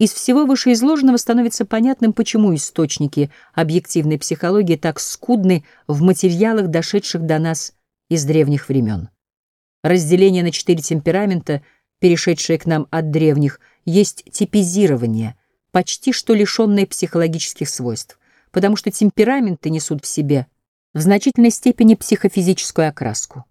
Из всего вышеизложенного становится понятным, почему источники объективной психологии так скудны в материалах, дошедших до нас из древних времен. Разделение на четыре темперамента, перешедшее к нам от древних, есть типизирование, почти что лишенное психологических свойств, потому что темпераменты несут в себе в значительной степени психофизическую окраску.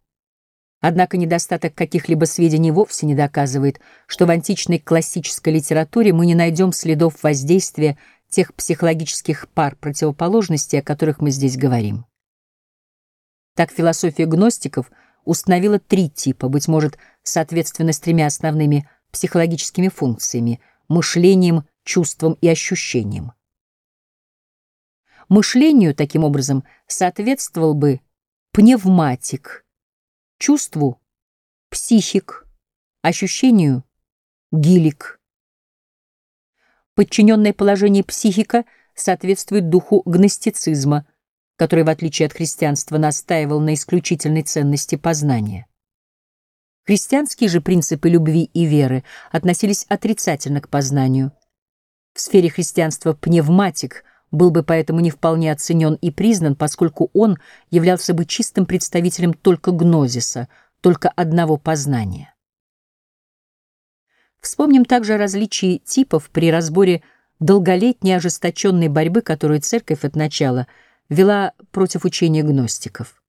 Однако недостаток каких-либо сведений вовсе не доказывает, что в античной классической литературе мы не найдем следов воздействия тех психологических пар противоположностей, о которых мы здесь говорим. Так философия гностиков установила три типа, быть может, соответственно, с тремя основными психологическими функциями — мышлением, чувством и ощущением. Мышлению, таким образом, соответствовал бы пневматик — Чувству — психик, ощущению — гилик. Подчиненное положение психика соответствует духу гностицизма, который, в отличие от христианства, настаивал на исключительной ценности познания. Христианские же принципы любви и веры относились отрицательно к познанию. В сфере христианства пневматик был бы поэтому не вполне оценен и признан, поскольку он являлся бы чистым представителем только гнозиса, только одного познания. Вспомним также о различии типов при разборе долголетней ожесточенной борьбы, которую Церковь от начала вела против учения гностиков.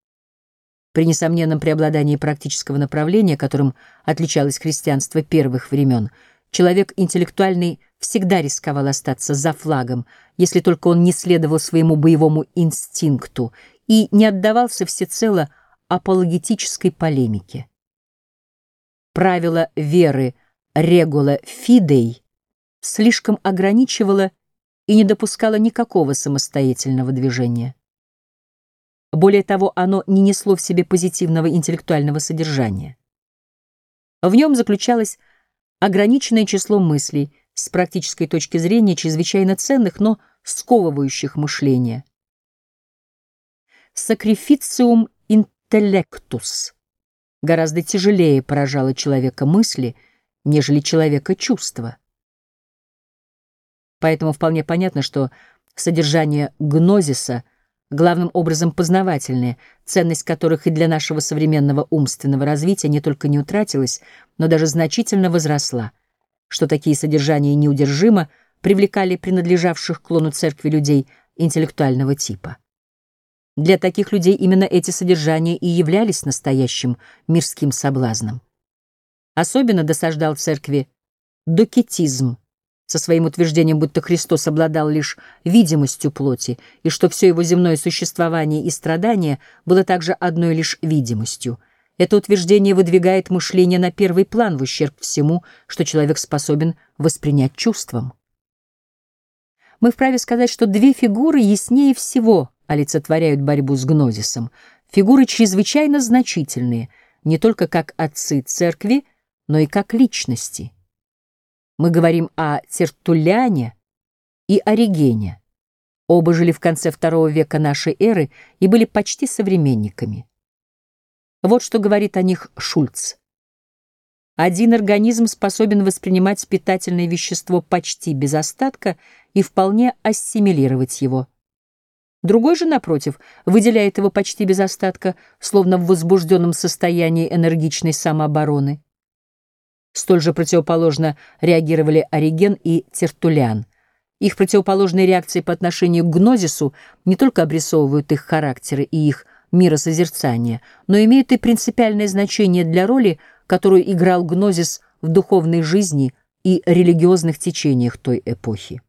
При несомненном преобладании практического направления, которым отличалось христианство первых времен, человек интеллектуальный всегда рисковал остаться за флагом, если только он не следовал своему боевому инстинкту и не отдавался всецело апологетической полемике. Правило веры регула фидей слишком ограничивало и не допускало никакого самостоятельного движения. Более того, оно не несло в себе позитивного интеллектуального содержания. В нем заключалось ограниченное число мыслей, с практической точки зрения чрезвычайно ценных, но сковывающих мышление. Сакрифициум интеллектус гораздо тяжелее поражало человека мысли, нежели человека чувства. Поэтому вполне понятно, что содержание гнозиса главным образом познавательное, ценность которых и для нашего современного умственного развития не только не утратилась, но даже значительно возросла что такие содержания неудержимо привлекали принадлежавших клону церкви людей интеллектуального типа. Для таких людей именно эти содержания и являлись настоящим мирским соблазном. Особенно досаждал церкви докетизм со своим утверждением, будто Христос обладал лишь видимостью плоти, и что все его земное существование и страдание было также одной лишь видимостью — это утверждение выдвигает мышление на первый план в ущерб всему, что человек способен воспринять чувством. Мы вправе сказать, что две фигуры яснее всего олицетворяют борьбу с гнозисом. Фигуры чрезвычайно значительные, не только как отцы церкви, но и как личности. Мы говорим о Тертуляне и Оригене. Оба жили в конце II века нашей эры и были почти современниками. Вот что говорит о них Шульц. Один организм способен воспринимать питательное вещество почти без остатка и вполне ассимилировать его. Другой же, напротив, выделяет его почти без остатка, словно в возбужденном состоянии энергичной самообороны. Столь же противоположно реагировали Ориген и Тертулян. Их противоположные реакции по отношению к гнозису не только обрисовывают их характеры и их миросозерцания, но имеют и принципиальное значение для роли, которую играл гнозис в духовной жизни и религиозных течениях той эпохи.